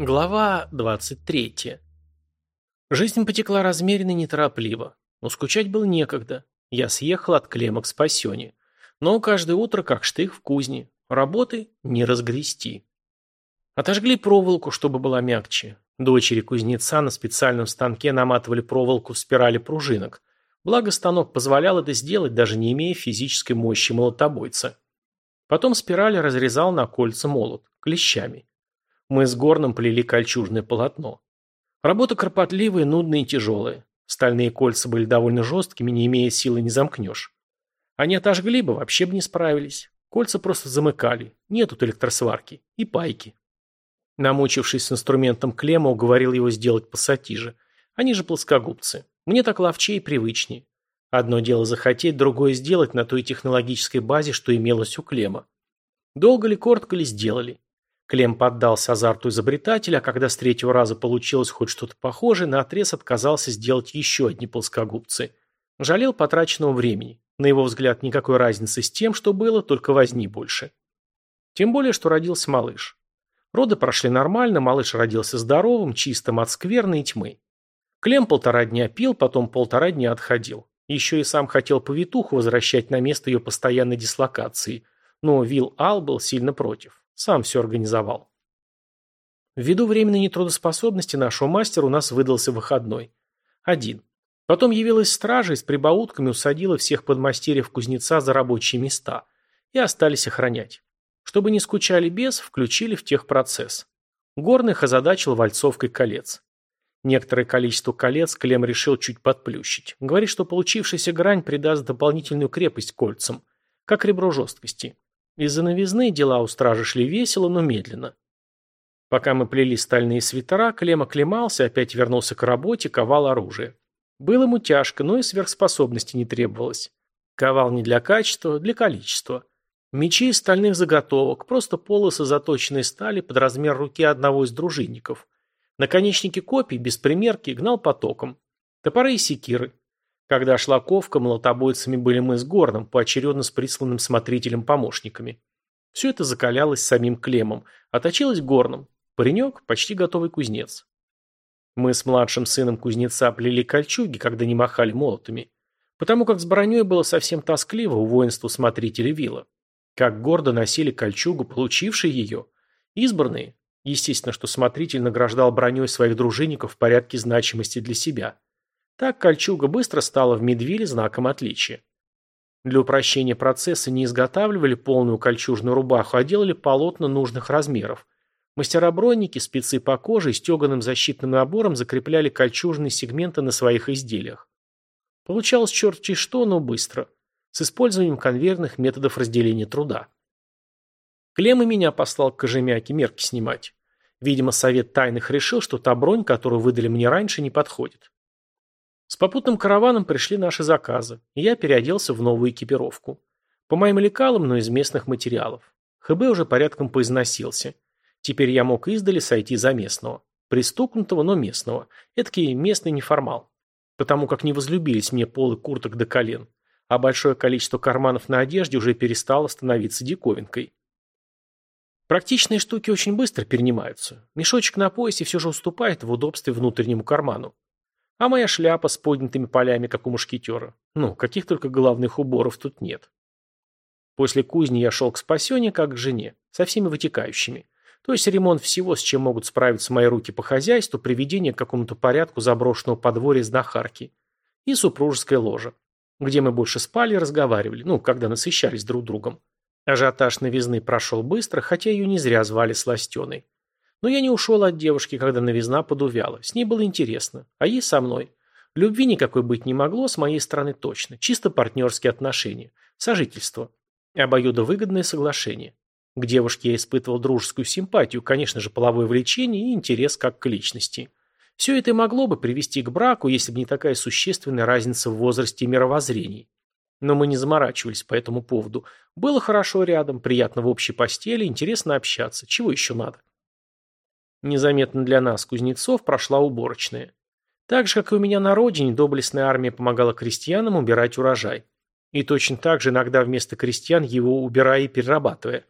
Глава 23. Жизнь потекла размеренно и неторопливо. Но скучать было некогда. Я съехал от Клема к Спасене. Но каждое утро как штых в кузне. Работы не разгрести. Отожгли проволоку, чтобы была мягче. Дочери кузнеца на специальном станке наматывали проволоку в спирали пружинок. Благо станок позволял это сделать, даже не имея физической мощи молотобойца. Потом спираль разрезал на кольца молот, клещами. Мы с Горном плели кольчужное полотно. Работа кропотливая, нудная и тяжелая. Стальные кольца были довольно жесткими, не имея силы не замкнешь. Они отожгли бы, вообще бы не справились. Кольца просто замыкали. Нет тут электросварки. И пайки. Намучившись с инструментом клемма, уговорил его сделать пассатижи. Они же плоскогубцы. Мне так ловчее и привычнее. Одно дело захотеть, другое сделать на той технологической базе, что имелось у клемма. Долго ли, коротко ли сделали. Клем поддался азарту изобретателя, а когда с третьего раза получилось хоть что-то похожее, наотрез отказался сделать еще одни плоскогубцы. Жалел потраченного времени. На его взгляд, никакой разницы с тем, что было, только возни больше. Тем более, что родился малыш. Роды прошли нормально, малыш родился здоровым, чистым от скверны и тьмы. Клем полтора дня пил, потом полтора дня отходил. Еще и сам хотел повитуху возвращать на место ее постоянной дислокации, но Вилл Ал был сильно против. Сам все организовал. Ввиду временной нетрудоспособности нашего мастера у нас выдался выходной. Один. Потом явилась стража и с прибаутками усадила всех подмастерьев кузнеца за рабочие места и остались охранять. Чтобы не скучали без, включили в техпроцесс. Горных озадачил вальцовкой колец. Некоторое количество колец Клем решил чуть подплющить. Говорит, что получившаяся грань придаст дополнительную крепость кольцам, как ребро жесткости. Из-за новизны дела у стражи шли весело, но медленно. Пока мы плели стальные свитера, Клем оклемался, опять вернулся к работе, ковал оружие. Было ему тяжко, но и сверхспособности не требовалось. Ковал не для качества, для количества. Мечи из стальных заготовок, просто полосы заточенной стали под размер руки одного из дружинников. Наконечники копий, без примерки, гнал потоком. Топоры и секиры. Когда шла ковка, молотобойцами были мы с Горном, поочередно с присланным смотрителем-помощниками. Все это закалялось самим Клемом, а точилось Горном. Паренек – почти готовый кузнец. Мы с младшим сыном кузнеца плели кольчуги, когда не махали молотами. Потому как с броней было совсем тоскливо у воинства смотрителя вилла. Как гордо носили кольчугу, получившие ее. Избранные. Естественно, что смотритель награждал броней своих дружинников в порядке значимости для себя. Так кольчуга быстро стала в Медвиле знаком отличия. Для упрощения процесса не изготавливали полную кольчужную рубаху, а делали полотна нужных размеров. Мастера-бронники, спецы по коже и стеганым защитным набором закрепляли кольчужные сегменты на своих изделиях. Получалось черти что, но быстро, с использованием конвейерных методов разделения труда. Клем и меня послал к Кожемяке мерки снимать. Видимо, совет тайных решил, что та бронь, которую выдали мне раньше, не подходит. С попутным караваном пришли наши заказы, и я переоделся в новую экипировку. По моим лекалам, но из местных материалов. ХБ уже порядком поизносился. Теперь я мог издали сойти за местного. Пристукнутого, но местного. Эдакий местный неформал. Потому как не возлюбились мне полы курток до колен. А большое количество карманов на одежде уже перестало становиться диковинкой. Практичные штуки очень быстро перенимаются. Мешочек на поясе все же уступает в удобстве внутреннему карману. А моя шляпа с поднятыми полями, как у мушкетера. Ну, каких только головных уборов тут нет. После кузни я шел к спасению, как к жене, со всеми вытекающими. То есть ремонт всего, с чем могут справиться мои руки по хозяйству, приведение к какому-то порядку заброшенного подворья знахарки. И супружеская ложа, где мы больше спали и разговаривали, ну, когда насыщались друг другом. Ажиотаж новизны прошел быстро, хотя ее не зря звали Сластеной. Но я не ушел от девушки, когда новизна подувяла. С ней было интересно. А ей со мной. Любви никакой быть не могло, с моей стороны точно. Чисто партнерские отношения. Сожительство. Обоюдовыгодное соглашение. К девушке я испытывал дружескую симпатию, конечно же, половое влечение и интерес как к личности. Все это могло бы привести к браку, если бы не такая существенная разница в возрасте и мировоззрении. Но мы не заморачивались по этому поводу. Было хорошо рядом, приятно в общей постели, интересно общаться. Чего еще надо? Незаметно для нас, кузнецов, прошла уборочная. Так же, как и у меня на родине, доблестная армия помогала крестьянам убирать урожай. И точно так же иногда вместо крестьян его убирая и перерабатывая.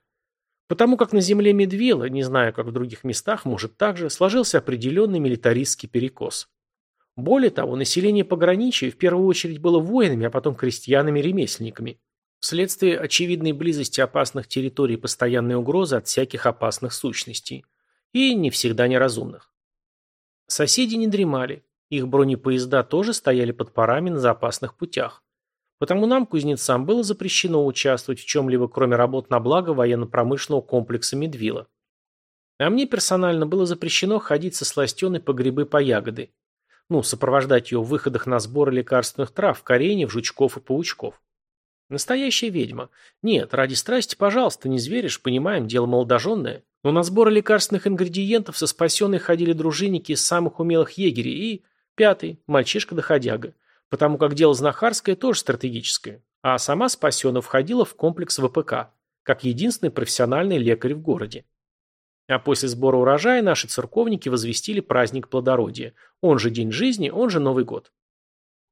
Потому как на земле Медвила, не знаю, как в других местах, может также, сложился определенный милитаристский перекос. Более того, население пограничья в первую очередь было воинами, а потом крестьянами-ремесленниками. Вследствие очевидной близости опасных территорий постоянной угрозы от всяких опасных сущностей. И не всегда неразумных. Соседи не дремали. Их бронепоезда тоже стояли под парами на запасных путях. Потому нам, кузнецам, было запрещено участвовать в чем-либо, кроме работ на благо военно-промышленного комплекса Медвила. А мне персонально было запрещено ходить со сластеной по грибы по ягоды. Ну, сопровождать ее в выходах на сборы лекарственных трав, кореньев, жучков и паучков. Настоящая ведьма. Нет, ради страсти, пожалуйста, не зверишь, понимаем, дело молодоженное. Но на сборы лекарственных ингредиентов со спасенной ходили дружинники из самых умелых егерей и... Пятый, мальчишка-доходяга. Потому как дело знахарское тоже стратегическое. А сама спасена входила в комплекс ВПК, как единственный профессиональный лекарь в городе. А после сбора урожая наши церковники возвестили праздник плодородия. Он же День жизни, он же Новый год.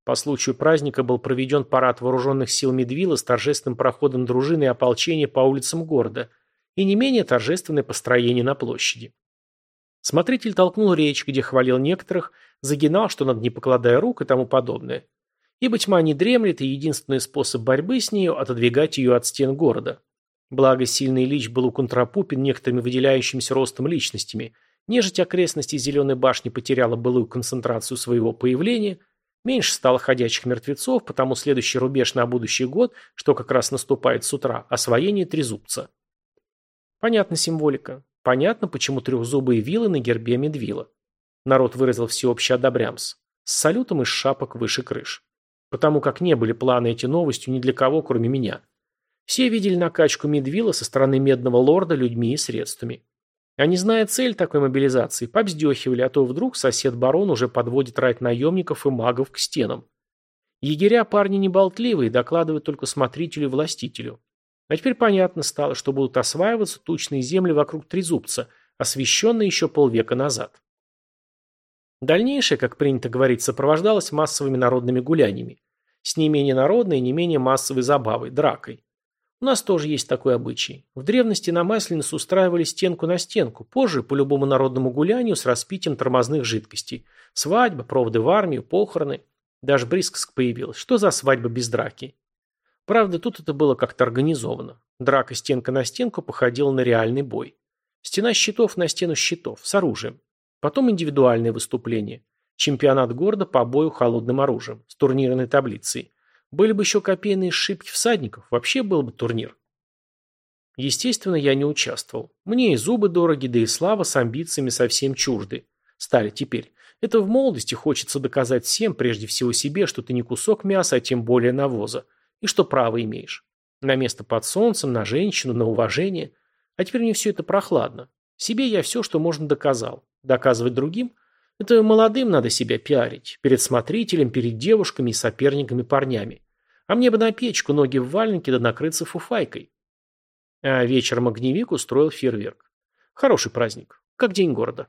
По случаю праздника был проведен парад вооруженных сил Медвила с торжественным проходом дружины и ополчения по улицам города и не менее торжественное построение на площади. Смотритель толкнул речь, где хвалил некоторых, загинал, что надо не покладая рук и тому подобное. Ибо тьма не дремлет, и единственный способ борьбы с нею – отодвигать ее от стен города. Благо, сильный лич был уконтрапупен некоторыми выделяющимися ростом личностями, нежить окрестности Зеленой башни потеряла былую концентрацию своего появления – Меньше стало ходячих мертвецов, потому следующий рубеж на будущий год, что как раз наступает с утра, освоение трезубца. Понятна символика. Понятно, почему трехзубые вилы на гербе медвила. Народ выразил всеобщий одобрямс. С салютом из шапок выше крыш. Потому как не были планы эти новостью ни для кого, кроме меня. Все видели накачку медвила со стороны медного лорда людьми и средствами. А не зная цель такой мобилизации, побздехивали, а то вдруг сосед-барон уже подводит рать наемников и магов к стенам. Егеря парни не болтливые, докладывают только смотрителю и властителю. А теперь понятно стало, что будут осваиваться тучные земли вокруг Трезубца, освещенные еще полвека назад. Дальнейшее, как принято говорить, сопровождалось массовыми народными гуляниями. С не менее народной и не менее массовой забавой – дракой. У нас тоже есть такой обычай. В древности на Масленицу устраивали стенку на стенку, позже по любому народному гулянию с распитием тормозных жидкостей. Свадьба, проводы в армию, похороны. Даже Брискск появилась. Что за свадьба без драки? Правда, тут это было как-то организовано. Драка стенка на стенку походила на реальный бой. Стена щитов на стену щитов, с оружием. Потом индивидуальные выступления. Чемпионат города по бою холодным оружием, с турнирной таблицей. Были бы еще копейные шибки всадников, вообще был бы турнир. Естественно, я не участвовал. Мне и зубы дороги, да и слава с амбициями совсем чужды. Стали теперь. Это в молодости хочется доказать всем, прежде всего себе, что ты не кусок мяса, а тем более навоза. И что право имеешь. На место под солнцем, на женщину, на уважение. А теперь мне все это прохладно. Себе я все, что можно, доказал. Доказывать другим – это молодым надо себя пиарить. Перед смотрителем, перед девушками и соперниками парнями. А мне бы на печку, ноги в валенке да накрыться фуфайкой. А вечером огневик устроил фейерверк. Хороший праздник, как день города.